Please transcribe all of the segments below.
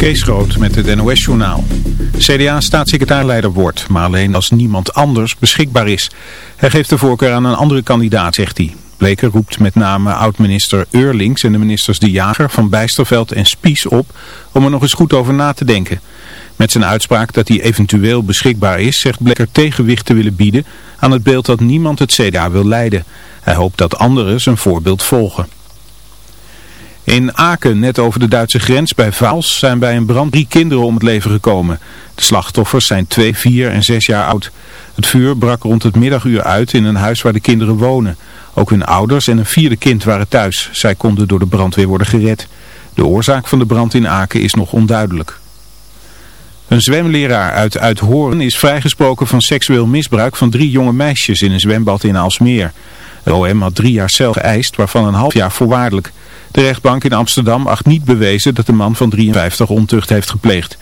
Kees Groot met het NOS-journaal. CDA-staatssecretaarleider wordt, maar alleen als niemand anders beschikbaar is. Hij geeft de voorkeur aan een andere kandidaat, zegt hij. Bleker roept met name oud-minister Eurlings en de ministers De Jager, Van Bijsterveld en Spies op om er nog eens goed over na te denken. Met zijn uitspraak dat hij eventueel beschikbaar is, zegt Bleker tegenwicht te willen bieden aan het beeld dat niemand het CDA wil leiden. Hij hoopt dat anderen zijn voorbeeld volgen. In Aken, net over de Duitse grens bij Vaals, zijn bij een brand drie kinderen om het leven gekomen. De slachtoffers zijn twee, vier en zes jaar oud. Het vuur brak rond het middaguur uit in een huis waar de kinderen wonen. Ook hun ouders en een vierde kind waren thuis. Zij konden door de brandweer worden gered. De oorzaak van de brand in Aken is nog onduidelijk. Een zwemleraar uit Uithoorn is vrijgesproken van seksueel misbruik van drie jonge meisjes in een zwembad in Alsmeer. De had drie jaar cel geëist, waarvan een half jaar voorwaardelijk. De rechtbank in Amsterdam acht niet bewezen dat de man van 53 ontucht heeft gepleegd.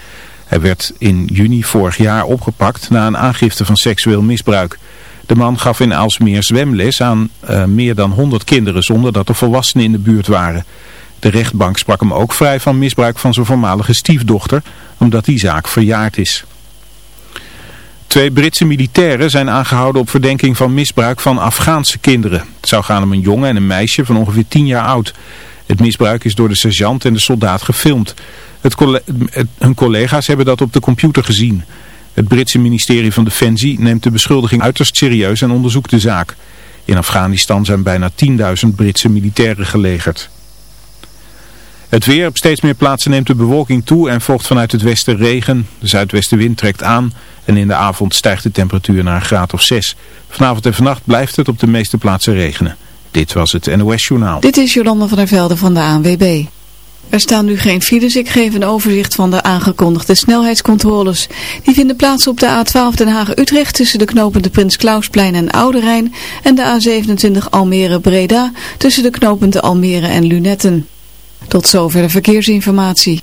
Hij werd in juni vorig jaar opgepakt na een aangifte van seksueel misbruik. De man gaf in Alsmeer zwemles aan uh, meer dan 100 kinderen zonder dat er volwassenen in de buurt waren. De rechtbank sprak hem ook vrij van misbruik van zijn voormalige stiefdochter, omdat die zaak verjaard is. Twee Britse militairen zijn aangehouden op verdenking van misbruik van Afghaanse kinderen. Het zou gaan om een jongen en een meisje van ongeveer 10 jaar oud. Het misbruik is door de sergeant en de soldaat gefilmd. Het hun collega's hebben dat op de computer gezien. Het Britse ministerie van Defensie neemt de beschuldiging uiterst serieus en onderzoekt de zaak. In Afghanistan zijn bijna 10.000 Britse militairen gelegerd. Het weer op steeds meer plaatsen neemt de bewolking toe en volgt vanuit het westen regen. De zuidwestenwind trekt aan en in de avond stijgt de temperatuur naar een graad of 6. Vanavond en vannacht blijft het op de meeste plaatsen regenen. Dit was het NOS Journaal. Dit is Jolanda van der Velde van de ANWB. Er staan nu geen files. Ik geef een overzicht van de aangekondigde snelheidscontroles. Die vinden plaats op de A12 Den Haag-Utrecht tussen de knopende Prins Klausplein en Oude Rijn en de A27 Almere-Breda tussen de knopende Almere en Lunetten. Tot zover de verkeersinformatie.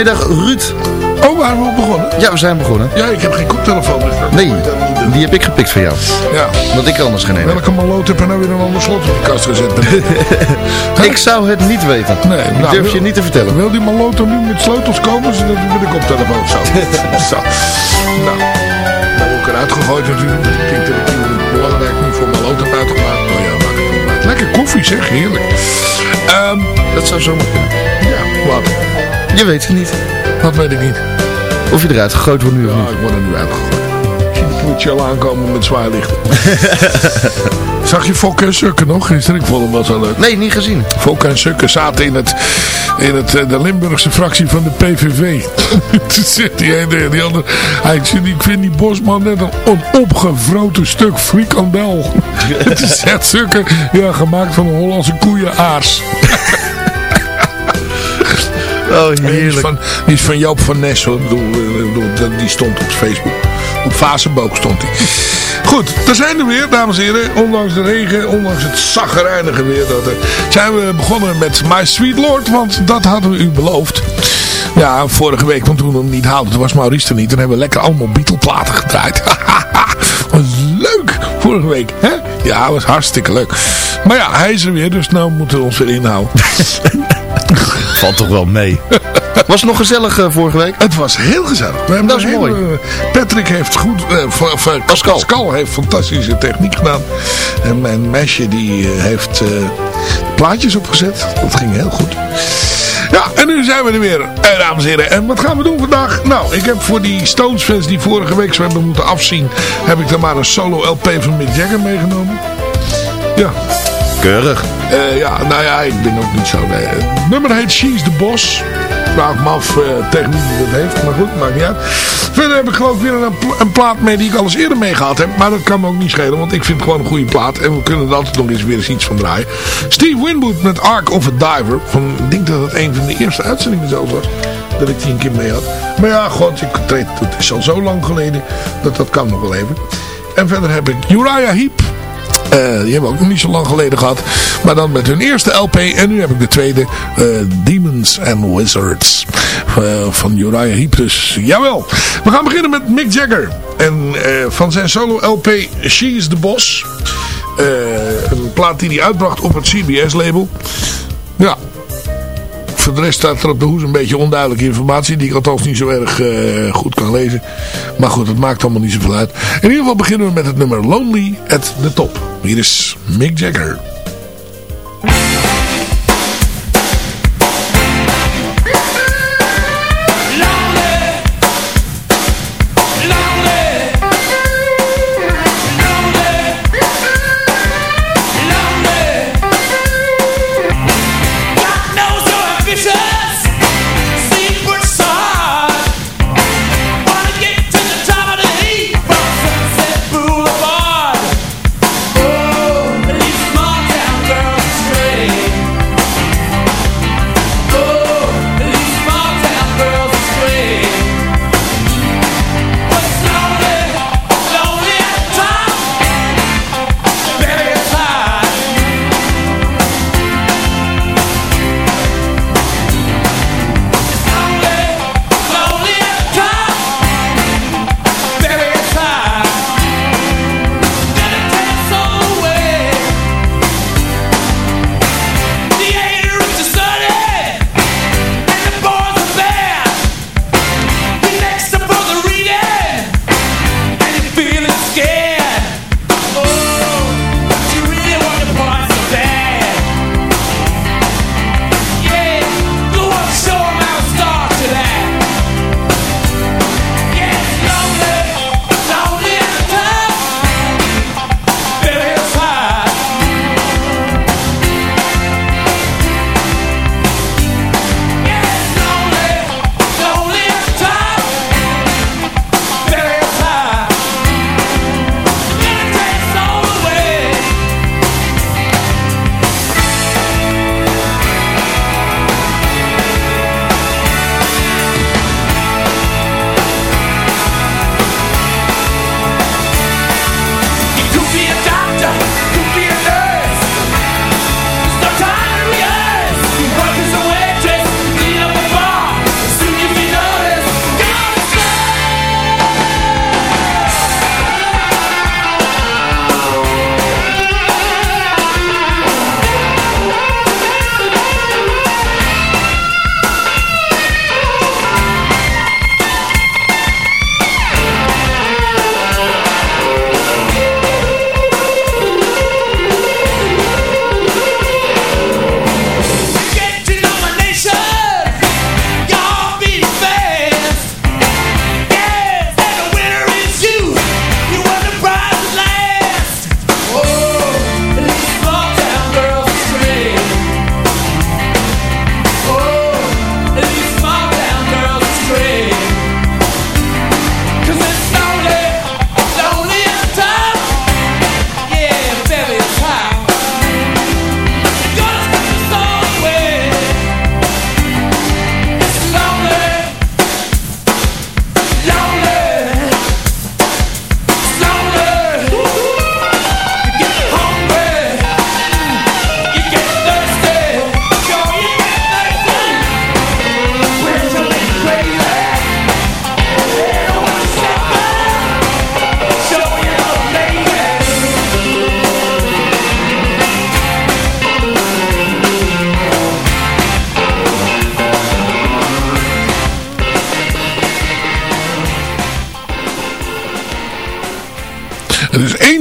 Goedemiddag Ruud. Oh, waren we begonnen? Ja, we zijn begonnen. Ja, ik heb geen koptelefoon. Dus Nee, die heb ik gepikt van jou. Ja. Dat ik anders geen. Welke maloot heb je nou weer een ander slot op de kast gezet? Ik zou het niet weten. Nee, ik nou, durf wil- je niet te vertellen. Wil die maloot er nu met sleutels komen, zodat ik met de koptelefoon zo. zo. Nou, nou ook eruit gegooid natuurlijk. Ik denk dat ik belangrijk niet voor maloot heb uitgemaakt. Nou ja, maak wel uit. Lekker koffie zeg, heerlijk. Ehm, Dat zou ja, wat? Je weet het niet. Dat weet ik niet. Of je eruit gegooid wordt nu of Ja, niet. ik word er nu uitgegooid. Ik de politie al aankomen met zwaailichten. Zag je Fokke en Sukke nog gisteren? Ik vond hem wel zo leuk. Nee, niet gezien. Fokke en Sukke zaten in, het, in het, eh, de Limburgse fractie van de PVV. Toen zegt die ene die andere... Hij zegt, ik vind die Bosman net een onopgevroten stuk frikandel. Toen zegt Sukke, ja, gemaakt van een Hollandse koeienaars. Oh, Die is, heerlijk. van, die is van Joop van Nes hoor. Ik bedoel, eh, die stond op Facebook. Op Vazenbook stond hij. Goed, daar zijn we weer, dames en heren. Ondanks de regen, ondanks het zaggerijnige weer. Dat er, zijn we begonnen met My Sweet Lord. Want dat hadden we u beloofd. Ja, vorige week, want toen we hem niet haalden. Toen was Maurice er niet. Toen hebben we lekker allemaal Beatle-platen gedraaid. was leuk vorige week. Hè? Ja, was hartstikke leuk. Maar ja, hij is er weer. Dus nou moeten we ons weer inhouden. Valt toch wel mee. Was het nog gezellig eh, vorige week? Het was heel gezellig. We hebben Dat is mooi. Patrick heeft goed... eh, v- v- Pascal. heeft fantastische techniek gedaan. En mijn meisje die eh, heeft eh, plaatjes opgezet. Dat ging heel goed. Ja, en nu zijn we er weer, eh, dames en heren. En wat gaan we doen vandaag? Nou, ik heb voor die Stones fans die vorige week zo hebben moeten afzien... heb ik dan maar een solo LP van Mick Jagger meegenomen. Ja, Keurig. Eh, ja, nou ja, ik ben ook niet zo... Het nummer heet She's the Boss. Vraag me af eh, tegen wie dat heeft, maar goed, maakt niet uit. Verder heb ik geloof ik weer een, plaat mee die ik al eens eerder meegehad heb. Maar dat kan me ook niet schelen, want ik vind het gewoon een goede plaat. En we kunnen er altijd nog eens weer eens iets van draaien. Steve Winwood met Ark of a Diver. Ik denk dat het een van de eerste uitzendingen zelfs was. Dat ik die een keer mee had. Maar ja, god, ik, het is al zo lang geleden dat dat kan nog wel even. En verder heb ik Uriah Heep. Eh, die hebben we ook nog niet zo lang geleden gehad. Maar dan met hun eerste LP. En nu heb ik de tweede. eh, Demons and Wizards. eh, van Uriah Heep. Dus jawel. We gaan beginnen met Mick Jagger. En van zijn solo LP She's the Boss. Een plaat die hij uitbracht op het CBS label. Ja. De rest staat er op de hoes een beetje onduidelijke informatie. Die ik althans niet zo erg eh, goed kan lezen. Maar goed, het maakt allemaal niet zoveel uit. In ieder geval beginnen we met het nummer Lonely at the Top. Hier is Mick Jagger.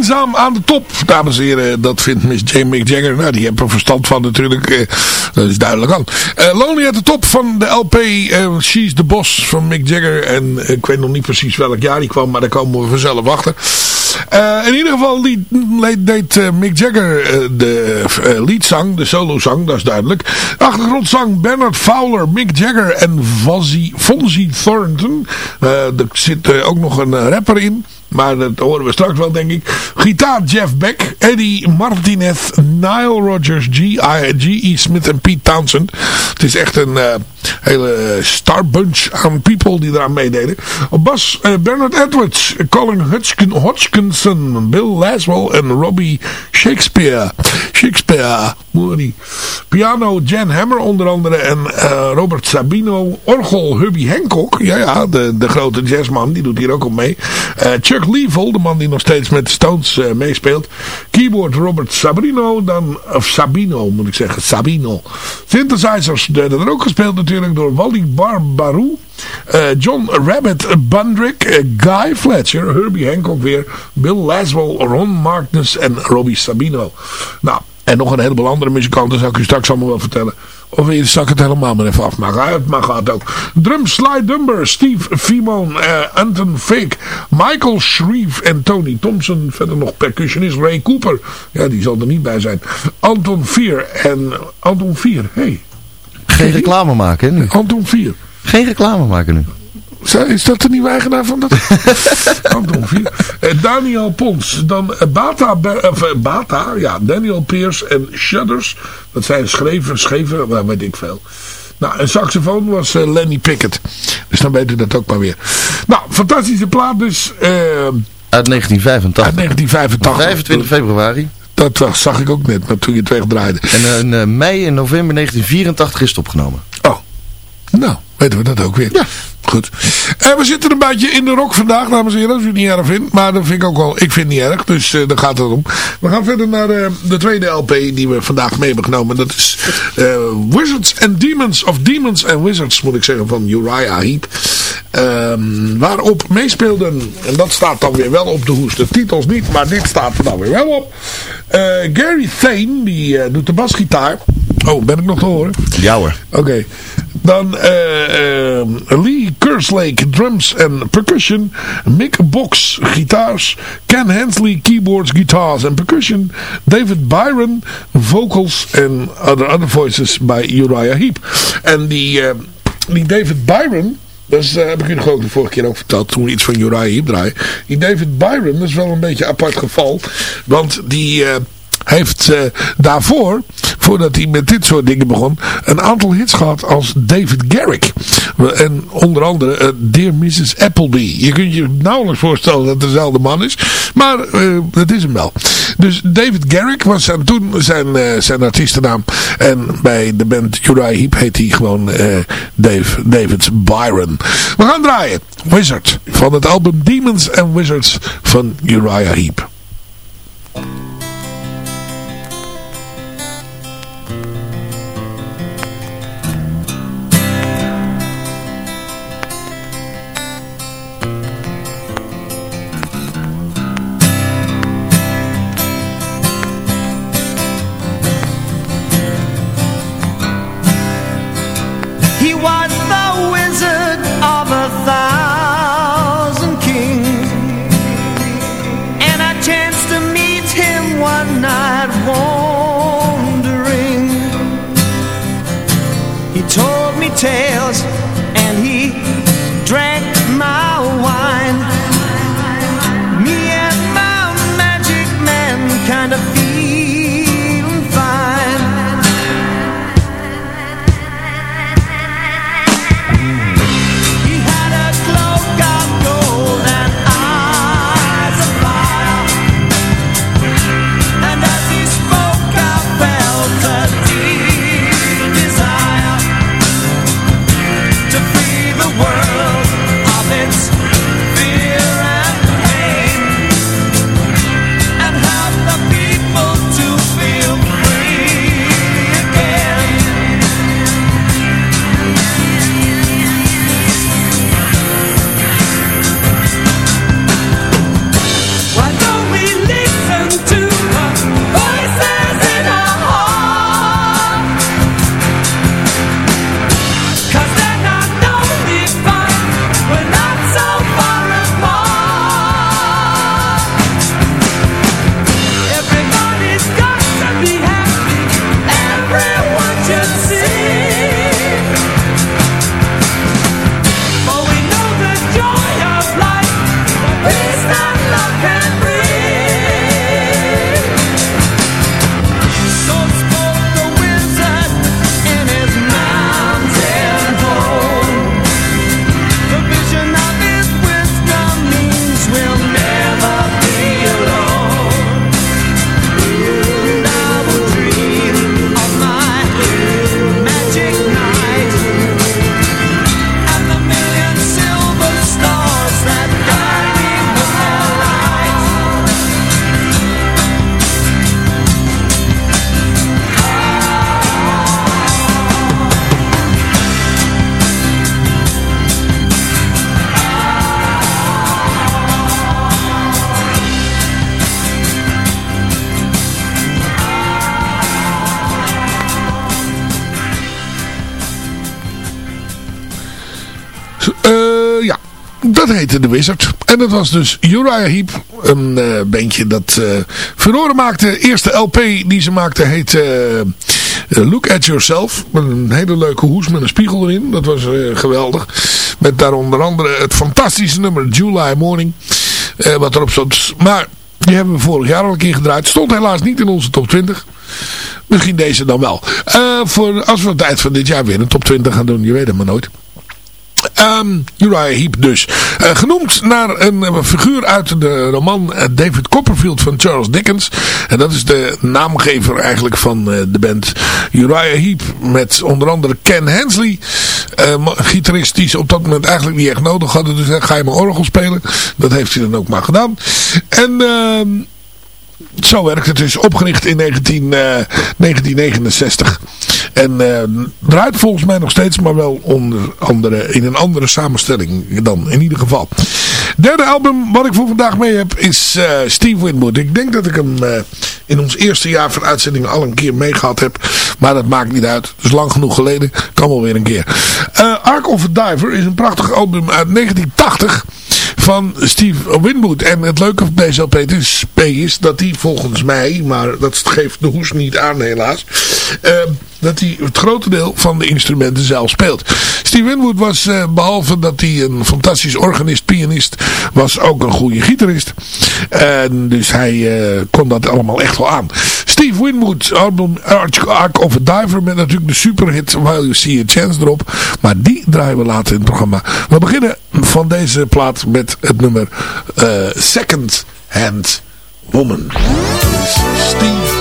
Eenzaam aan de top, dames en heren. Dat vindt Miss Mick Jagger. Nou, die heeft er verstand van natuurlijk. Eh, dat is duidelijk aan. Uh, Lonely at the top van de LP uh, She's the Boss van Mick Jagger. En ik weet nog niet precies welk jaar die kwam, maar daar komen we vanzelf achter. In ieder geval die, deed Mick Jagger de leadzang, de solozang, dat is duidelijk. Achtergrondzang Bernard Fowler, Mick Jagger en Fonzie Thornton. er zit ook nog een rapper in. Maar dat horen we straks wel, denk ik. Gitaar Jeff Beck, Eddie Martinez, Nile Rodgers, G.E. Smith en Pete Townsend. Het is echt een uh, hele star bunch aan people die eraan meededen. Bas uh, Bernard Edwards, Colin Hodgkin, Hodgkinson, Bill Laswell en Robbie Shakespeare. Shakespeare, Moody. Piano Jan Hammer onder andere en uh, Robert Sabino. Orgel Hubby Hancock, ja ja, de, de grote jazzman, die doet hier ook op mee. Chuck Chuck Leavell, de man die nog steeds met Stones uh, meespeelt. Keyboard Robert Sabrino, dan, of Sabino moet ik zeggen, Sabino. Synthesizers werden er ook gespeeld natuurlijk door Wally Barbarou. John Rabbit Bundrick, Guy Fletcher, Herbie Hancock weer, Bill Laswell, Ron Magnus en Robbie Sabino. Nou, en nog een heleboel andere muzikanten zal ik u straks allemaal wel vertellen. Of wil je ik het helemaal maar even afmaken? Het mag gaat ook. Drum Sly Dumber, Steve Fimon, uh, Anton Fake, Michael Shreve en Tony Thompson. Verder nog percussionist Ray Cooper. Ja, die zal er niet bij zijn. Anton Vier en Anton Vier. Hey. Geen reclame maken nu. Anton Vier. Geen reclame maken nu. Is dat de nieuwe eigenaar van dat? Anton Vier. Uh, Daniel Pons. Dan uh, Bata, of, uh, Bata, ja, Daniel Peers en Shudders. Dat zijn schreven, scheven, waar weet ik veel. Nou, een saxofoon was Lenny Pickett. Dus dan weet u dat ook maar weer. Nou, fantastische plaat dus. uit 1985. Uit 1985. 25 februari. Dat zag ik ook net, maar toen je het wegdraaide. En in mei en november 1984 is het opgenomen. Oh, nou, weten we dat ook weer. Ja. En we zitten een beetje in de rock vandaag, dames en heren. Als u het niet erg vindt. Maar dat vind ik ook wel. Ik vind het niet erg. Dus uh, daar gaat het om. We gaan verder naar uh, de tweede LP die we vandaag mee hebben genomen. Dat is Wizards and Demons. Of Demons and Wizards moet ik zeggen. Van Uriah Heep. Um, waarop meespeelden. En dat staat dan weer wel op de hoes. De titels niet. Maar dit staat er dan weer wel op. Gary Thane. Die doet de basgitaar. Oh, ben ik nog te horen? Ja hoor. Oké. Dan uh, uh, Lee Kerslake, drums en percussion. Mick Box, gitaars. Ken Hensley, keyboards, guitars en percussion. David Byron, vocals en other, other voices bij Uriah Heep. En die, uh, die David Byron... Dat heb ik u nog ook de vorige keer ook verteld toen we iets van Uriah Heep draaien. Die David Byron, dat is wel een beetje een apart geval. Want die heeft uh, daarvoor, voordat hij met dit soort dingen begon, een aantal hits gehad als David Garrick. En onder andere uh, Dear Mrs. Appleby. Je kunt je nauwelijks voorstellen dat het dezelfde man is, maar uh, dat is hem wel. Dus David Garrick was aan toen zijn, zijn artiestennaam. En bij de band Uriah Heep heet hij gewoon Dave, David Byron. We gaan draaien. Wizard. Van het album Demons and Wizards van Uriah Heep. Heette The Wizard. En dat was dus Uriah Heep. Een uh, bandje dat uh, furoren maakte. De eerste LP die ze maakte heet uh, Look at Yourself. Met een hele leuke hoes met een spiegel erin. Dat was geweldig. Met daar onder andere het fantastische nummer July Morning. wat erop stond. Maar die hebben we vorig jaar al een keer gedraaid. Stond helaas niet in onze top 20. Misschien deze dan wel. voor, als we het eind van dit jaar weer een top 20 gaan doen. Je weet het maar nooit. Um, Uriah Heep dus. Uh, genoemd naar een, een, figuur uit de roman uh, David Copperfield van Charles Dickens. En dat is de naamgever eigenlijk van de band Uriah Heep. Met onder andere Ken Hensley. gitarist die ze op dat moment eigenlijk niet echt nodig hadden. Dus ga je maar orgel spelen. Dat heeft hij dan ook maar gedaan. En... Ehm, zo werkt het dus. Opgericht in 19, 1969. En uh, draait volgens mij nog steeds, maar wel onder andere, in een andere samenstelling dan in ieder geval. Derde album wat ik voor vandaag mee heb is uh, Steve Winwood. Ik denk dat ik hem uh, in ons eerste jaar van uitzending al een keer meegehad heb. Maar dat maakt niet uit. Is lang genoeg geleden. Kan wel weer een keer. Ark of a Diver is een prachtig album uit 1980 van Steve Winwood. En het leuke van deze LP is, dat hij volgens mij, maar dat geeft de hoes niet aan helaas, dat hij het grote deel van de instrumenten zelf speelt. Steve Winwood was, uh, behalve dat hij een fantastisch organist, pianist, was ook een goede gitarist. En dus hij uh, kon dat allemaal echt wel aan. Steve Winwood album Ark of a Diver met natuurlijk de superhit While You See a Chance erop. Maar die draaien we later in het programma. We beginnen van deze plaat met het nummer uh, Second Hand Woman. Steve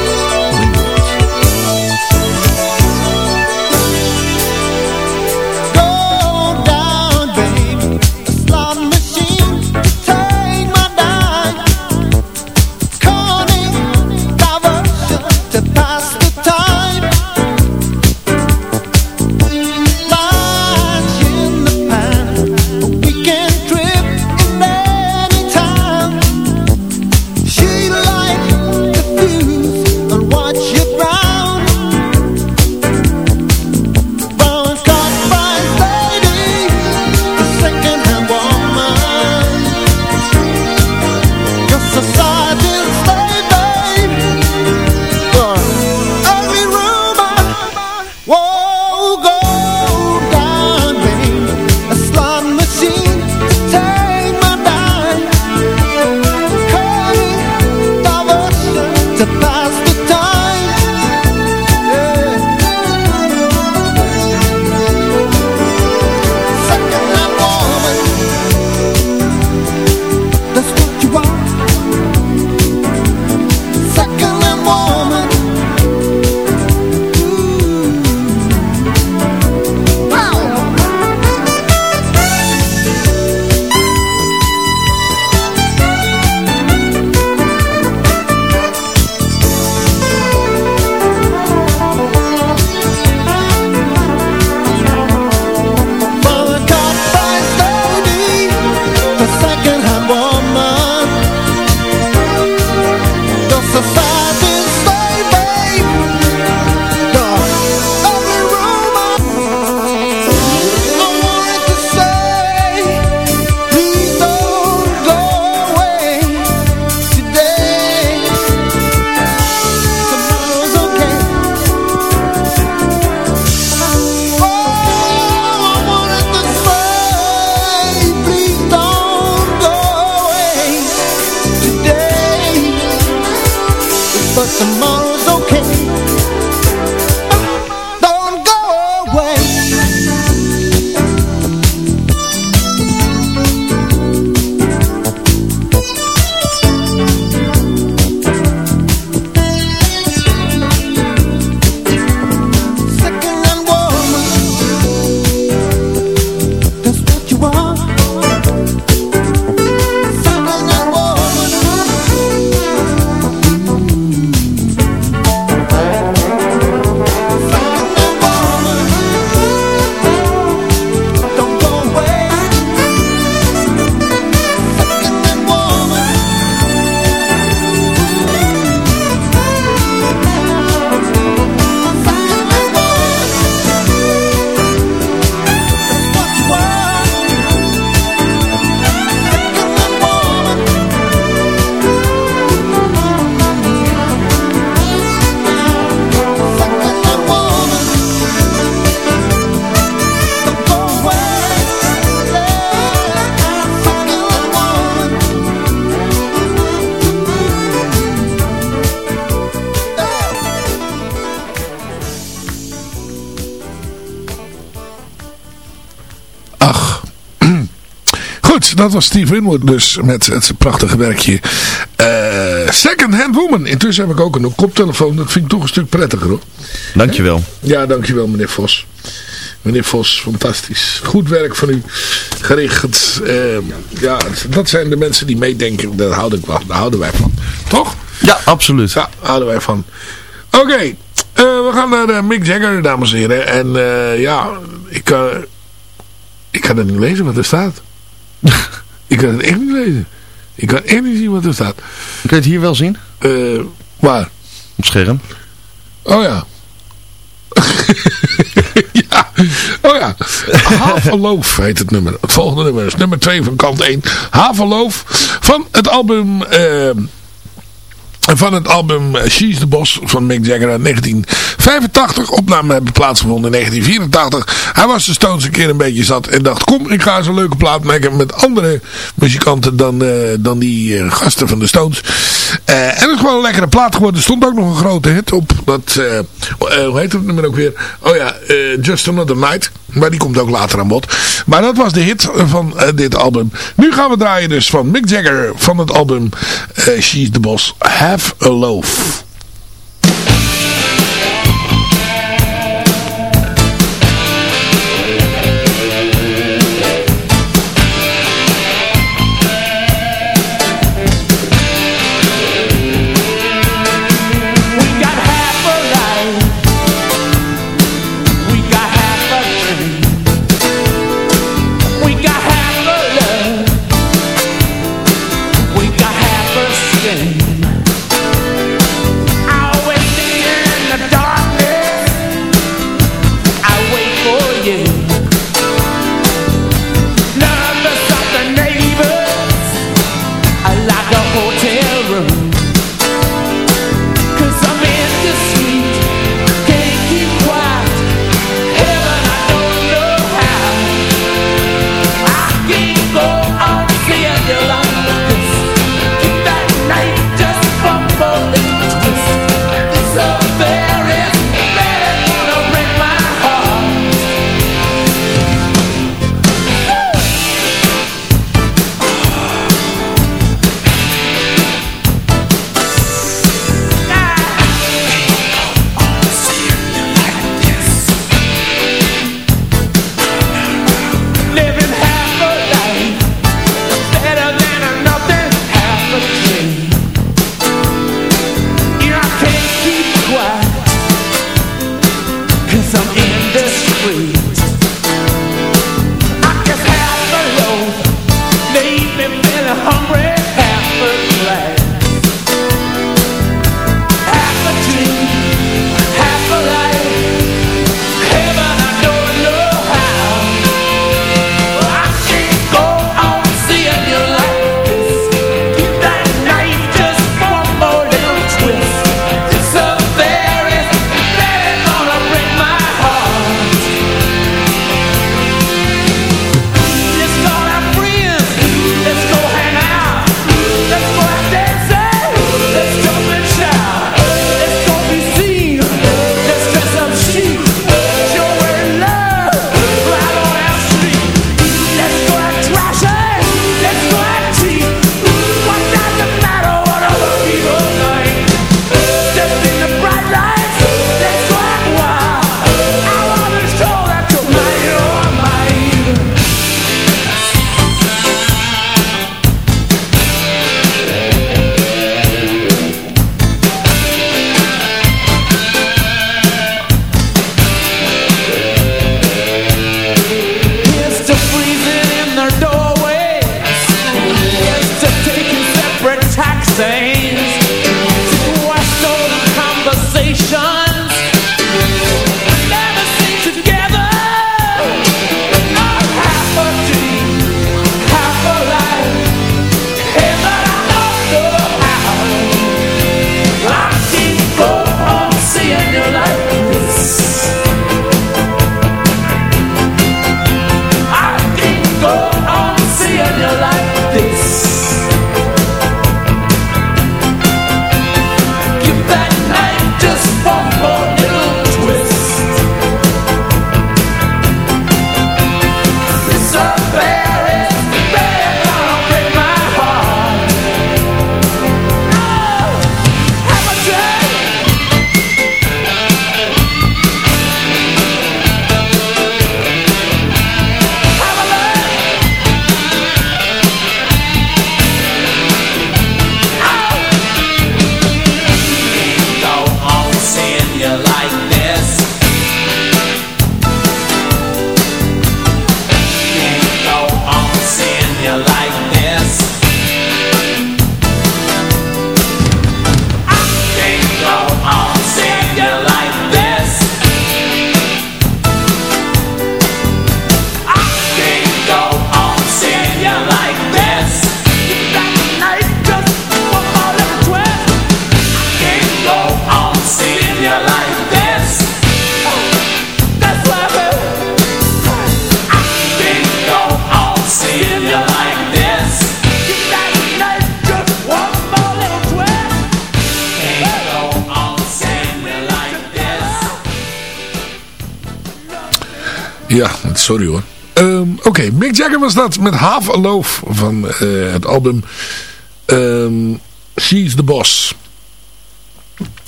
dat was Steve Winwood dus met het prachtige werkje uh, Second Hand Woman. Intussen heb ik ook een koptelefoon. Dat vind ik toch een stuk prettiger hoor. Dankjewel. Ja, dankjewel meneer Vos. Meneer Vos, fantastisch. Goed werk van u gericht. Uh, ja, dat zijn de mensen die meedenken. Daar, houd ik wel, daar houden wij van. Toch? Ja, absoluut. Ja, daar houden wij van. Oké, okay, uh, we gaan naar Mick Jagger, dames en heren. En ja, ik, ik kan het niet lezen wat er staat. Ik kan het echt niet lezen. Ik kan echt niet zien wat er staat. Kun je het hier wel zien? Uh, waar? Op scherm. Oh ja. ja. Oh ja. Haveloof heet het nummer. Het volgende nummer is nummer 2 van kant 1. Haveloof van het album... Uh, van het album eh, She's the Boss van Mick Jagger uit 1985. Opname hebben plaatsgevonden in 1984. Hij was de Stones een keer een beetje zat en dacht kom ik ga eens een leuke plaat maken met andere muzikanten dan, uh, dan die uh, gasten van de Stones. Uh, en het is gewoon een lekkere plaat geworden. Er stond ook nog een grote hit op. Dat, hoe heet het nummer ook weer? Oh ja, Just Another Night. Maar die komt ook later aan bod. Maar dat was de hit van dit album. Nu gaan we draaien dus van Mick Jagger van het album She's the Boss. A Loaf. Dat met Half a Loaf van eh, het album ehm, She's the Boss.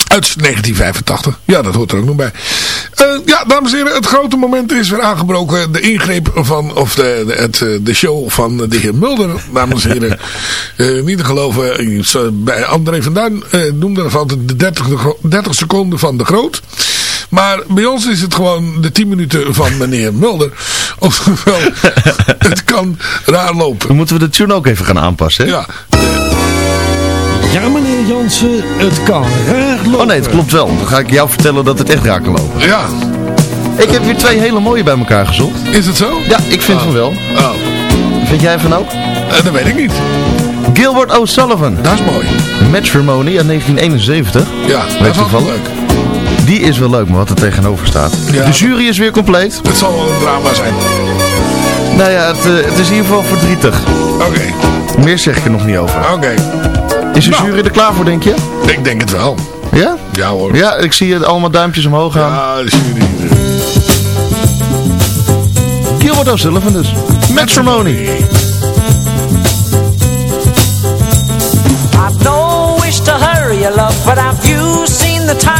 Uit 1985. Ja, dat hoort er ook nog bij. Eh, ja, dames en heren, het grote moment is weer aangebroken. De ingreep van, of de, de, het, eh, de show van de heer Mulder, dames en heren. Eh, niet te geloven, bij André van Duin eh, noemde altijd de 30, de gro- 30 seconden van de groot. Maar bij ons is het gewoon de 10 minuten van meneer Mulder. Oftewel, het kan raar lopen. Dan moeten we de tune ook even gaan aanpassen, hè? Ja, Ja, meneer Jansen, het kan raar lopen. Oh nee, het klopt wel. Dan ga ik jou vertellen dat het echt raar kan lopen. ja. Ik heb weer twee hele mooie bij elkaar gezocht. Is het zo? Ja, ik vind van wel. Oh, Vind jij van ook? eh, dat weet ik niet. Gilbert O'Sullivan. Dat is mooi. Matrimony uit 1971. Ja, dat is wel van? leuk. Die is wel leuk, maar wat er tegenover staat. Ja. De jury is weer compleet. Het zal wel een drama zijn. Nou ja, het, eh, het is in ieder geval verdrietig. Oké, Meer zeg ik er nog niet over. oké. Is de Nou. jury er klaar voor, denk je? Ik denk het wel. Ja? Ja hoor. Ja, ik zie het allemaal duimpjes omhoog gaan. Ja, de jury. Gilbert O'Sullivan dus. Matrimony. I've no wish to hurry you, love, but have you seen the time?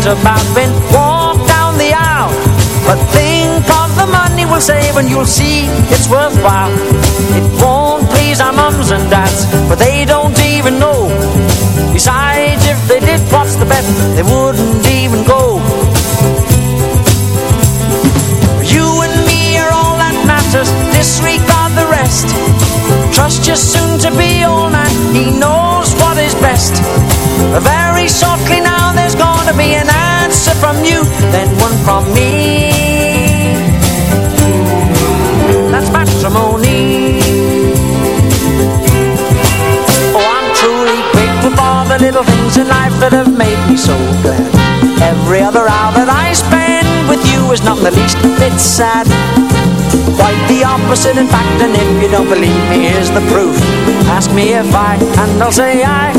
Dreamt about being walked down the aisle. But think of the money we'll save and you'll see it's worthwhile. It won't please our mums and dads, but they don't even know. Besides, if they did, what's the bet? They wouldn't even go. You and me are all that matters, disregard the rest. Trust your soon to be old man, he knows what is best. Very shortly now there's gonna be an answer from you, then one from me. That's matrimony. Oh, I'm truly grateful for the little things in life that have made me so glad. Every other hour that I spend with you is not the least bit sad. Quite the opposite, in fact, and if you don't believe me, here's the proof. Ask me if I, and I'll say I,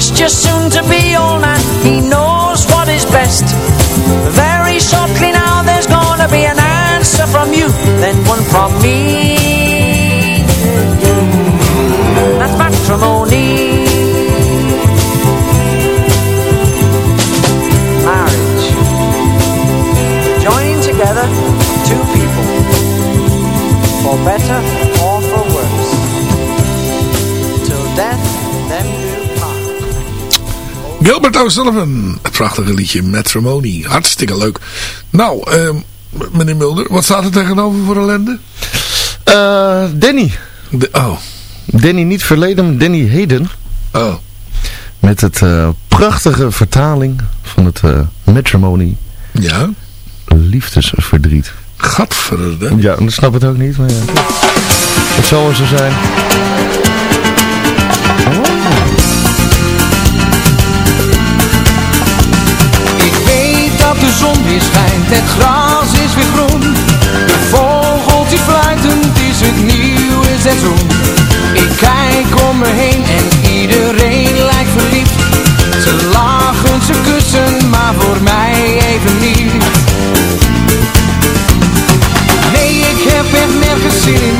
Trust your soon to be old man, he knows what is best. Very shortly now there's gonna be an answer from you, then one from me. Part. Gilbert O'Sullivan. Het prachtige liedje Matrimony. Hartstikke leuk. Nou, ehm, meneer Mulder, wat staat er tegenover voor ellende? Eh, Danny. De, oh, Danny niet verleden, Danny heden. oh. Met het eh, prachtige vertaling van het eh, Matrimony Ja, Liefdesverdriet. gadverde. Ja, ik snap het ook niet, maar ja. Het zal wel zo zijn. De zon weer schijnt, het gras is weer groen. De vogeltjes fluiten, het is het nieuwe seizoen. Ik kijk om me heen en iedereen lijkt verliefd. Ze lachen, ze kussen, maar voor mij even niet. Nee, ik heb echt nergens zin in,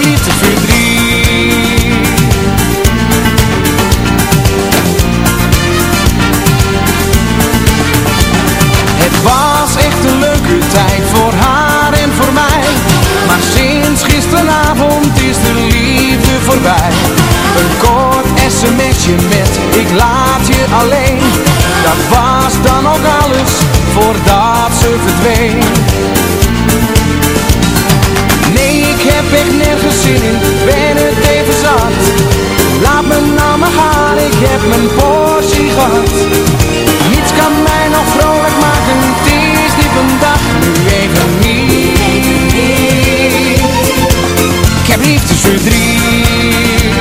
Ik heb liefdesverdriet. Het was echt een leuke tijd voor haar en voor mij. Maar sinds gisteravond is de liefde voorbij. Een kort sms'je met ik laat je alleen. Dat was dan ook alles voordat ze verdween. Ik heb mijn portie gehad. Niets kan mij nog vrolijk maken, het is niet vandaag, nu even niet. Ik heb liefdesverdriet.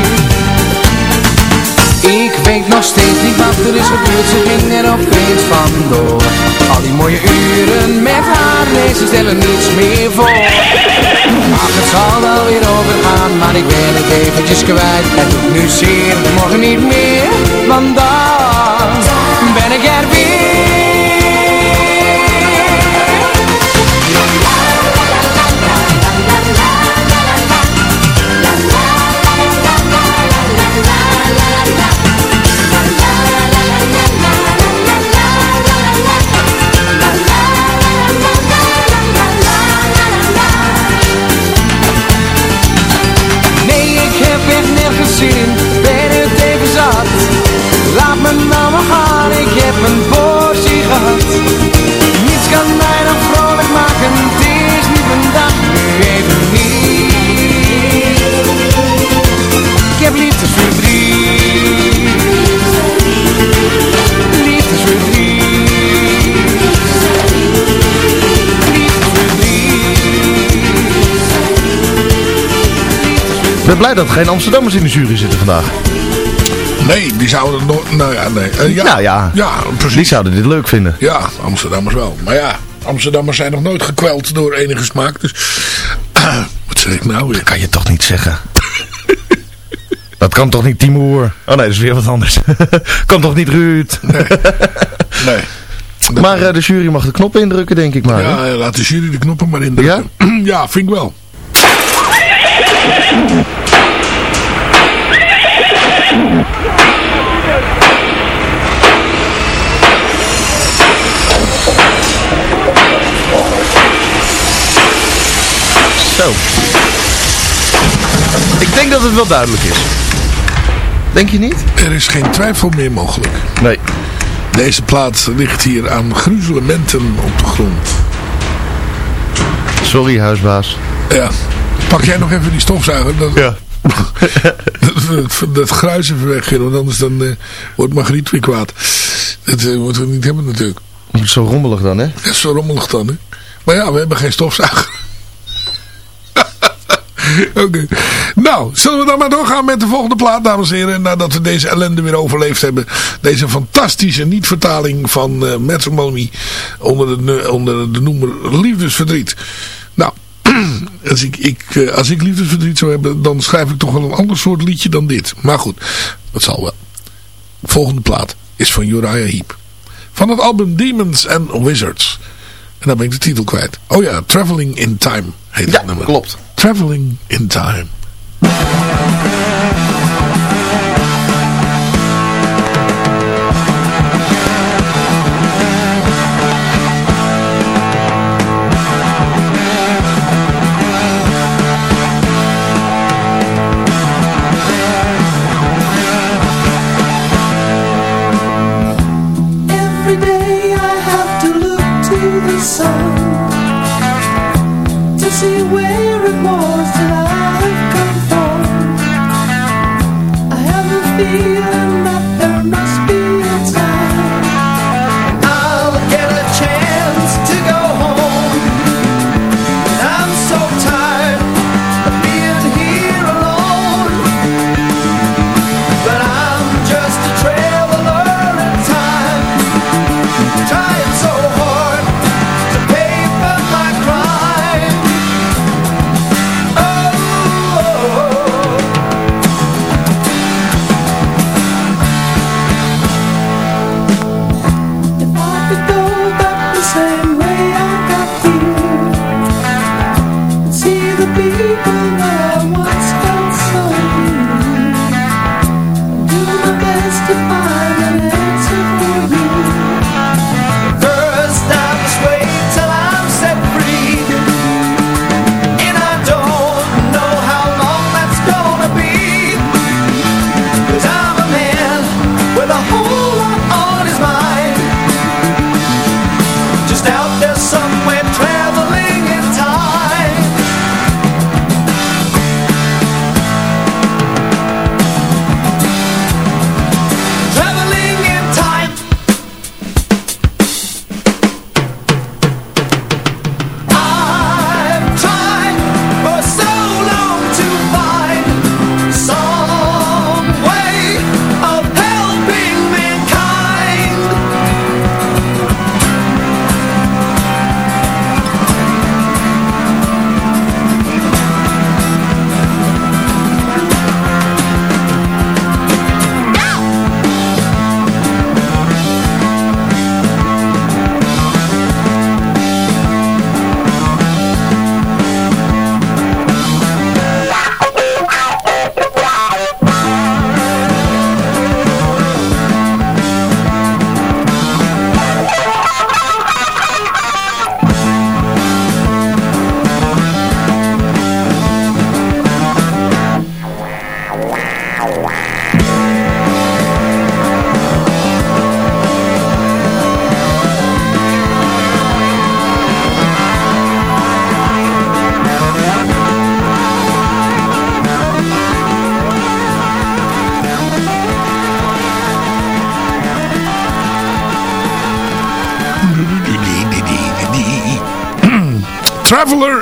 Ik weet nog steeds niet wat er is gebeurd, ze ging er opeens vandoor. Al die mooie uren met haar, nee, ze stellen niets meer voor. Ach, het zal wel weer overgaan, maar ik ben het eventjes kwijt. Het doet nu zeer, morgen niet meer, want dan ben ik er weer. Ben blij dat er geen Amsterdammers in de jury zitten vandaag. Nee, die zouden nog... Nou ja, nee. Eh, ja, Nou ja, ja, precies. die zouden dit leuk vinden. Ja, Amsterdammers wel. Maar ja, Amsterdammers zijn nog nooit gekweld door enige smaak. Dus, wat zeg ik nou weer? Kan je toch niet zeggen. dat kan toch niet Timoer? Oh nee, dat is weer wat anders. kan toch niet Ruud? Nee. Maar eh, de jury mag de knop indrukken, denk ik maar. hè? Ja, laat de jury de knoppen maar indrukken. Ja? ja, vind ik wel. Zo. Ik denk dat het wel duidelijk is. Denk je niet? Er is geen twijfel meer mogelijk. Nee. Deze plaat ligt hier aan gruzelementen op de grond. Sorry, huisbaas. Ja. Pak jij nog even die stofzuiger? Dat, Ja. dat, dat gruis even weg, want anders dan, eh, wordt Margriet weer kwaad. Dat eh, moeten we niet hebben natuurlijk. Zo rommelig dan, hè? Is zo rommelig dan, hè. Maar ja, we hebben geen stofzuiger. Oké. Nou, zullen we dan maar doorgaan met de volgende plaat, dames en heren. Nadat we deze ellende weer overleefd hebben. Deze fantastische niet-vertaling van uh, Matrimony onder de, onder de noemer Liefdesverdriet. Nou, als ik, ik, eh, als ik liefdesverdriet zou hebben, dan schrijf ik toch wel een ander soort liedje dan dit. Maar goed, dat zal wel. De volgende plaat is van Uriah Heep. Van het album Demons and Wizards. En dan ben ik de titel kwijt. Oh ja, Traveling in Time heet Ja, het nummer. klopt. Traveling in Time. Every day I have to look to the sun to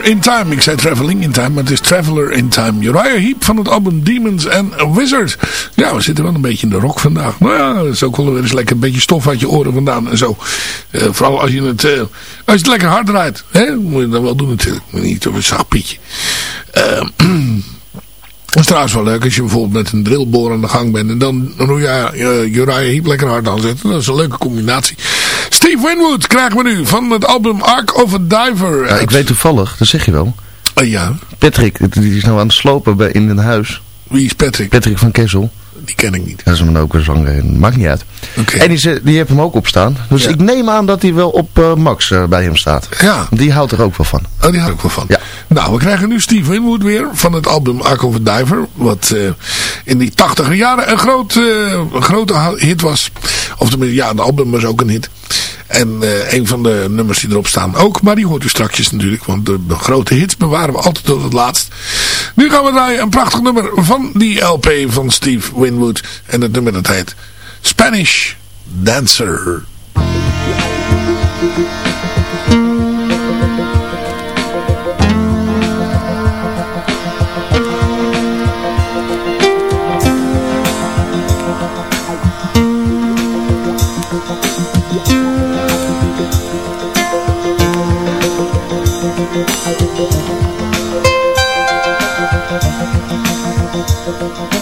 in Time. Ik zei Traveling in Time, maar het is Traveler in Time. Uriah Heep van het album Demons and Wizards. Ja, we zitten wel een beetje in de rock vandaag. Nou ja, dat is ook wel weer eens lekker een beetje stof uit je oren vandaan en zo. Uh, vooral als je het, uh, als je het lekker hard draait. Hè? Moet je dat wel doen natuurlijk. Maar niet op een zacht pietje. Uh, is trouwens wel leuk als je bijvoorbeeld met een drillboor aan de gang bent. En dan uh, Uriah Heep lekker hard aanzetten. Dat is een leuke combinatie. Steve Winwood krijgen we nu van het album Ark of a Diver. Ja, ik weet toevallig, dat zeg je wel. Uh, ja. Patrick, die is nou aan het slopen bij, in een huis. Wie is Patrick? Patrick van Kessel. Die ken ik niet. Dat is een ook een zanger. Maakt niet uit. Okay. En die, die heeft hem ook op staan. Dus Ja. ik neem aan dat hij wel op uh, Max uh, bij hem staat. Ja. Die houdt er ook wel van. Oh, die hou ik wel van. Ja. Nou, we krijgen nu Steve Winwood weer van het album Ark of a Diver. Wat uh, in die tachtige jaren een, groot, een grote hit was. Of tenminste, ja, het album was ook een hit. En uh, een van de nummers die erop staan ook. Maar die hoort u straks natuurlijk. Want de, de grote hits bewaren we altijd tot het laatst. Nu gaan we draaien een prachtig nummer van die LP van Steve Winwood. En het nummer dat heet Spanish Dancer. I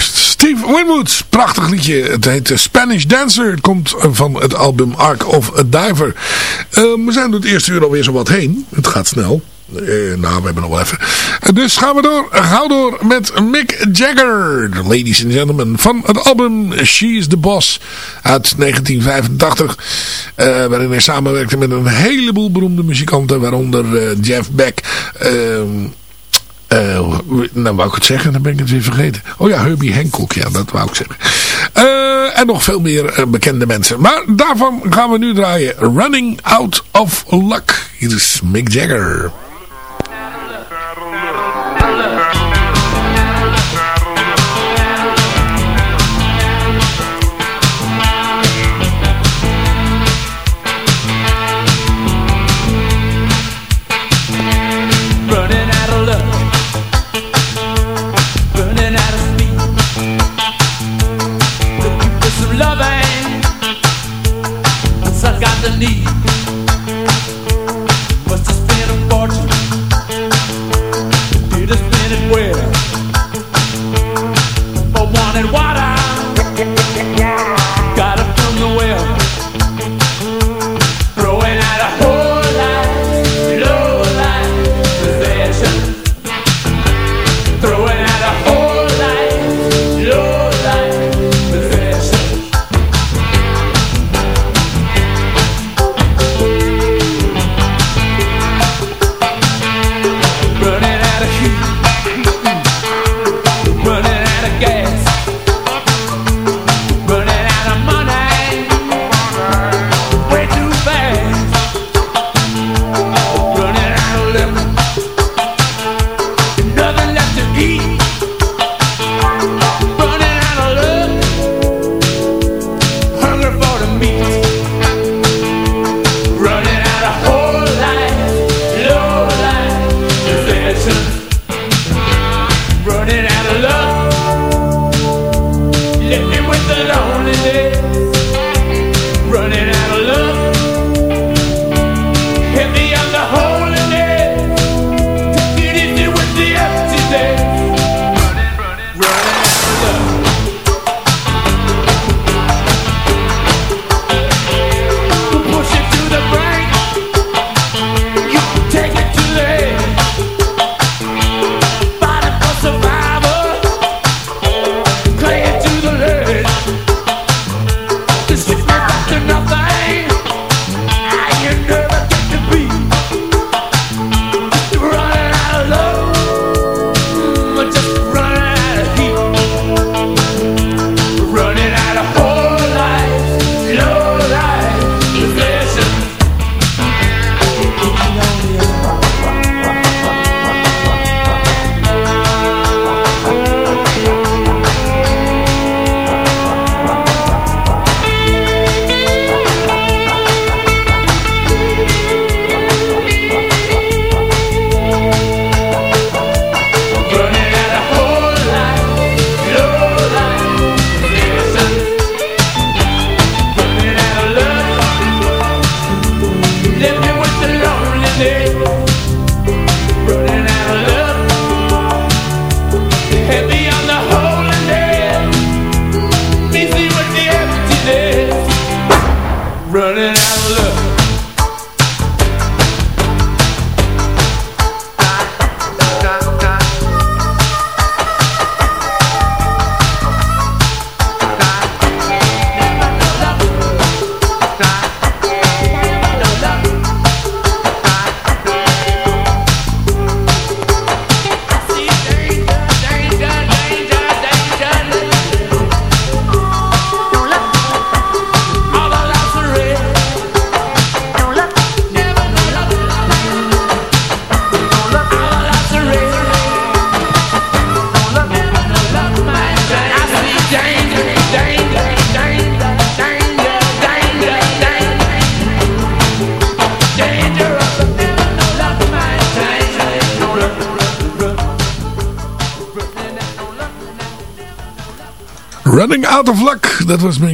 Steve Winwood, prachtig liedje. Het heet eh, Spanish Dancer. Het komt eh, van het album Ark of a Diver. Eh, we zijn door het eerste uur alweer zo wat heen. Het gaat snel. Eh, nou, we hebben nog wel even. Dus gaan we door. Gauw door met Mick Jagger. Ladies and gentlemen. Van het album She's the Boss. Uit 1985. eh, waarin hij samenwerkte met een heleboel beroemde muzikanten. Waaronder Jeff Beck. Eh, nou wou ik het zeggen, dan ben ik het weer vergeten. Oh ja, Herbie Hancock, ja, dat wou ik zeggen. Eh, en nog veel meer eh, bekende mensen. Maar daarvan gaan we nu draaien. Running Out of Luck. Hier is Mick Jagger.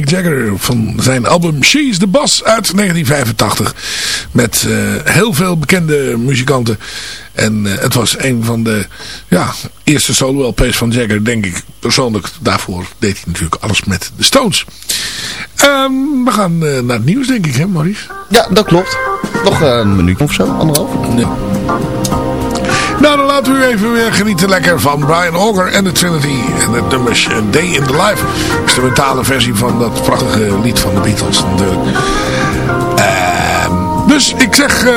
Jagger van zijn album She's the Boss uit 1985. Met uh, heel veel bekende muzikanten. En uh, het was een van de ja, eerste solo-LP's van Jagger, denk ik persoonlijk. Daarvoor deed hij natuurlijk alles met de Stones. Um, we gaan uh, naar het nieuws, denk ik, hè Maurice? Ja, dat klopt. Nog een minuut of zo, anderhalf. Ja. Nou, dan laten we u even weer genieten lekker van Brian Auger en de Trinity. En het nummer Day in the Life. Instrumentale versie van dat prachtige lied van de Beatles. Uh, dus ik zeg, uh,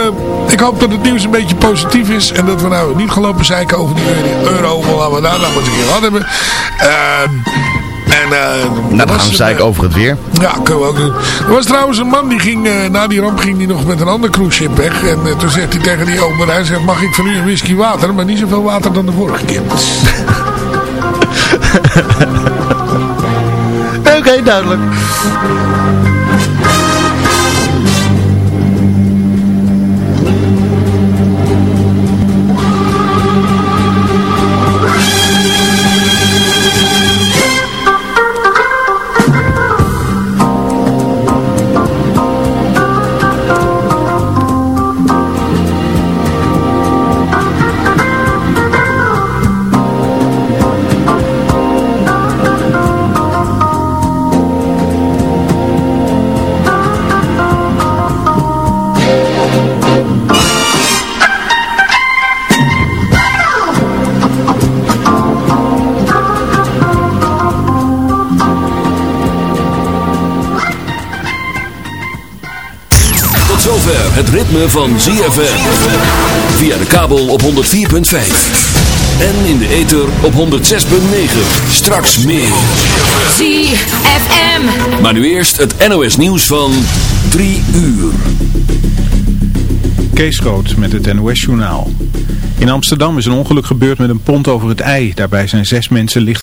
ik hoop dat het nieuws een beetje positief is. En dat we nou niet gelopen zeiken over die euro. Laten we daar nou eens een keer hebben. Uh, en, uh, nou, dan gaan we zeiken over het weer. Ja, kunnen we ook doen. Er was trouwens een man die ging, uh, na die ramp ging die nog met een ander cruise ship weg. En uh, toen zegt hij tegen die ober, hij zegt, mag ik van u een whisky water? Maar niet zoveel water dan de vorige keer. Oké, okay, duidelijk. Ritme van ZFM. Via de kabel op 104.5. En in de ether op 106.9. Straks meer. ZFM. Maar nu eerst het NOS nieuws van 3 uur. Kees Rood met het NOS journaal. In Amsterdam is een ongeluk gebeurd met een pont over het IJ. Daarbij zijn zes mensen licht